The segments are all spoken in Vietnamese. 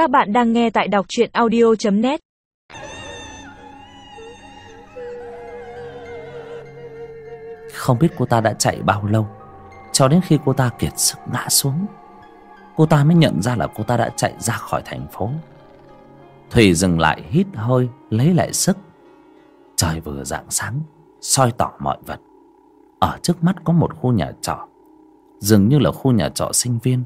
Các bạn đang nghe tại đọc truyện audio.net Không biết cô ta đã chạy bao lâu, Cho đến khi cô ta kiệt sức ngã xuống, Cô ta mới nhận ra là cô ta đã chạy ra khỏi thành phố. Thủy dừng lại hít hơi, Lấy lại sức. Trời vừa rạng sáng, soi tỏ mọi vật. Ở trước mắt có một khu nhà trọ, Dường như là khu nhà trọ sinh viên.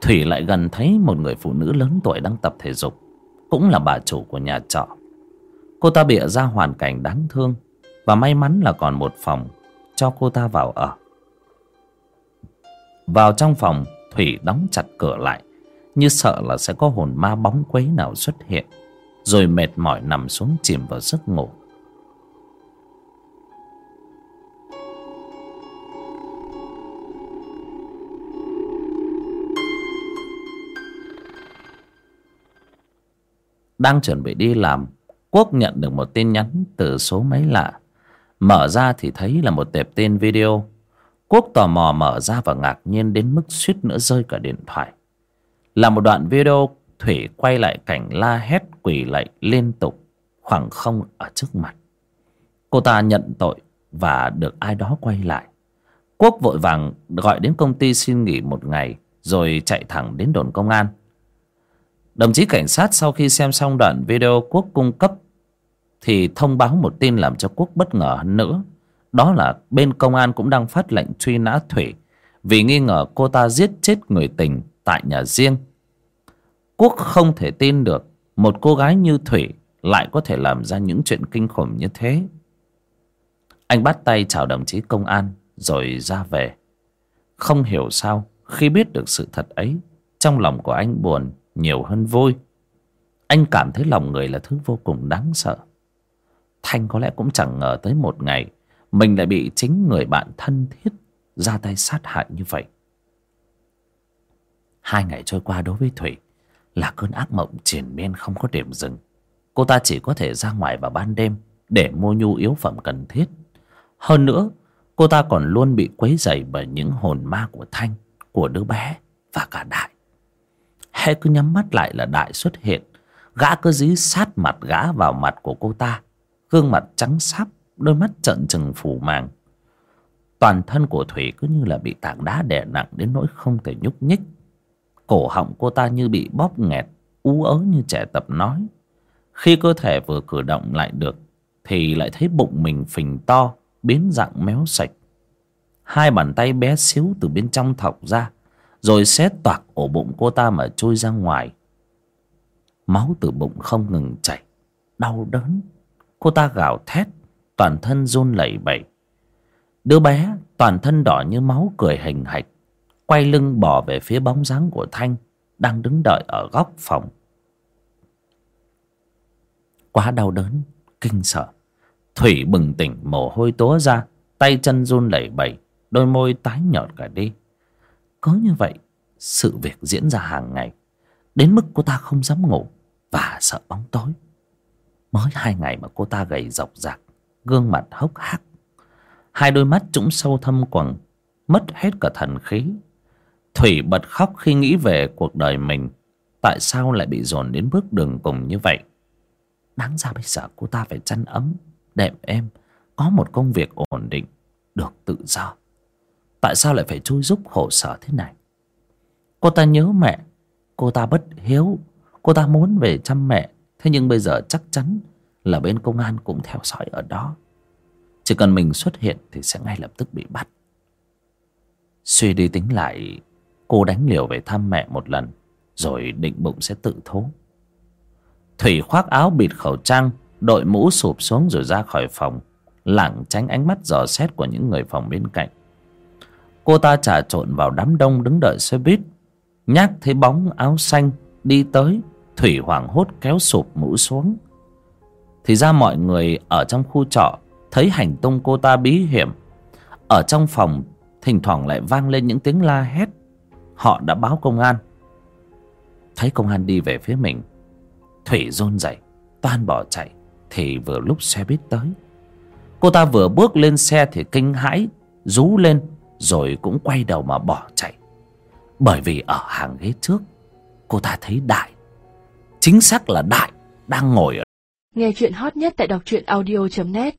Thủy lại gần thấy một người phụ nữ lớn tuổi đang tập thể dục, Cũng là bà chủ của nhà trọ. Cô ta bịa ra hoàn cảnh đáng thương Và may mắn là còn một phòng Cho cô ta vào ở. Vào trong phòng, Thủy đóng chặt cửa lại, Như sợ là sẽ có hồn ma bóng quấy nào xuất hiện, Rồi mệt mỏi nằm xuống chìm vào giấc ngủ. Đang chuẩn bị đi làm, Quốc nhận được một tin nhắn từ số máy lạ. Mở ra thì thấy là một tệp tin video. Quốc tò mò mở ra và ngạc nhiên đến mức suýt nữa rơi cả điện thoại. Là một đoạn video, Thủy quay lại cảnh la hét quỳ lạy liên tục, Khoảng không ở trước mặt. Cô ta nhận tội và được ai đó quay lại. Quốc vội vàng gọi đến công ty xin nghỉ một ngày, Rồi chạy thẳng đến đồn công an. Đồng chí cảnh sát sau khi xem xong đoạn video Quốc cung cấp Thì thông báo một tin làm cho Quốc bất ngờ hơn nữa. Đó là bên công an cũng đang phát lệnh truy nã Thủy Vì nghi ngờ cô ta giết chết người tình tại nhà riêng. Quốc không thể tin được Một cô gái như Thủy lại có thể làm ra những chuyện kinh khủng như thế. Anh bắt tay chào đồng chí công an rồi ra về. Không hiểu sao khi biết được sự thật ấy, Trong lòng của anh buồn nhiều hơn vui. Anh cảm thấy lòng người là thứ vô cùng đáng sợ. Thanh có lẽ cũng chẳng ngờ tới một ngày, mình lại bị chính người bạn thân thiết ra tay sát hại như vậy. Hai ngày trôi qua đối với thủy, là cơn ác mộng triền miên không có điểm dừng. Cô ta chỉ có thể ra ngoài vào ban đêm để mua nhu yếu phẩm cần thiết. Hơn nữa, cô ta còn luôn bị quấy rầy bởi những hồn ma của thanh, của đứa bé và cả đại hễ cứ nhắm mắt lại là đại xuất hiện. Gã cứ dí sát mặt gã vào mặt của cô ta. Gương mặt trắng sáp, đôi mắt trợn trừng phủ màng. Toàn thân của thủy cứ như là bị tảng đá đè nặng đến nỗi không thể nhúc nhích. Cổ họng cô ta như bị bóp nghẹt, ú ớ như trẻ tập nói. Khi cơ thể vừa cử động lại được, thì lại thấy bụng mình phình to, biến dạng méo sạch. Hai bàn tay bé xíu từ bên trong thọc ra rồi xé toạc ổ bụng cô ta mà trôi ra ngoài. Máu từ bụng không ngừng chảy. Đau đớn. Cô ta gào thét, toàn thân run lẩy bẩy. Đứa bé toàn thân đỏ như máu cười hình hạch, quay lưng bỏ về phía bóng dáng của thanh, đang đứng đợi ở góc phòng. Quá đau đớn, kinh sợ. Thủy bừng tỉnh, mồ hôi túa ra, tay chân run lẩy bẩy, đôi môi tái nhợt cả đi có như vậy, sự việc diễn ra hàng ngày, đến mức cô ta không dám ngủ và sợ bóng tối. Mới hai ngày mà cô ta gầy dọc dạc, gương mặt hốc hác. Hai đôi mắt trũng sâu thâm quầng, mất hết cả thần khí. Thủy bật khóc khi nghĩ về cuộc đời mình, tại sao lại bị dồn đến bước đường cùng như vậy? Đáng ra bây giờ cô ta phải chăn ấm, đệm êm, có một công việc ổn định, được tự do tại sao lại phải chui giúp khổ sở thế này? Cô ta nhớ mẹ. Cô ta bất hiếu. Cô ta muốn về chăm mẹ. Thế nhưng bây giờ chắc chắn là bên công an cũng theo dõi ở đó. Chỉ cần mình xuất hiện thì sẽ ngay lập tức bị bắt. Suy đi tính lại, cô đánh liều về thăm mẹ một lần, rồi định bụng sẽ tự thú. Thủy khoác áo bịt khẩu trang, đội mũ sụp xuống rồi ra khỏi phòng, lảng tránh ánh mắt dò xét của những người phòng bên cạnh cô ta trà trộn vào đám đông đứng đợi xe buýt. Nhác thấy bóng áo xanh đi tới, thủy hoảng hốt kéo sụp mũ xuống. Thì ra mọi người ở trong khu trọ thấy hành tung cô ta bí hiểm. Ở trong phòng, thỉnh thoảng lại vang lên những tiếng la hét. Họ đã báo công an. Thấy công an đi về phía mình, thủy run rẩy, toan bỏ chạy, thì vừa lúc xe buýt tới. Cô ta vừa bước lên xe thì kinh hãi, rú lên rồi cũng quay đầu mà bỏ chạy. Bởi vì ở hàng ghế trước, cô ta thấy đại. Chính xác là đại đang ngồi ở Nghe chuyện hot nhất tại đọc truyện audio.net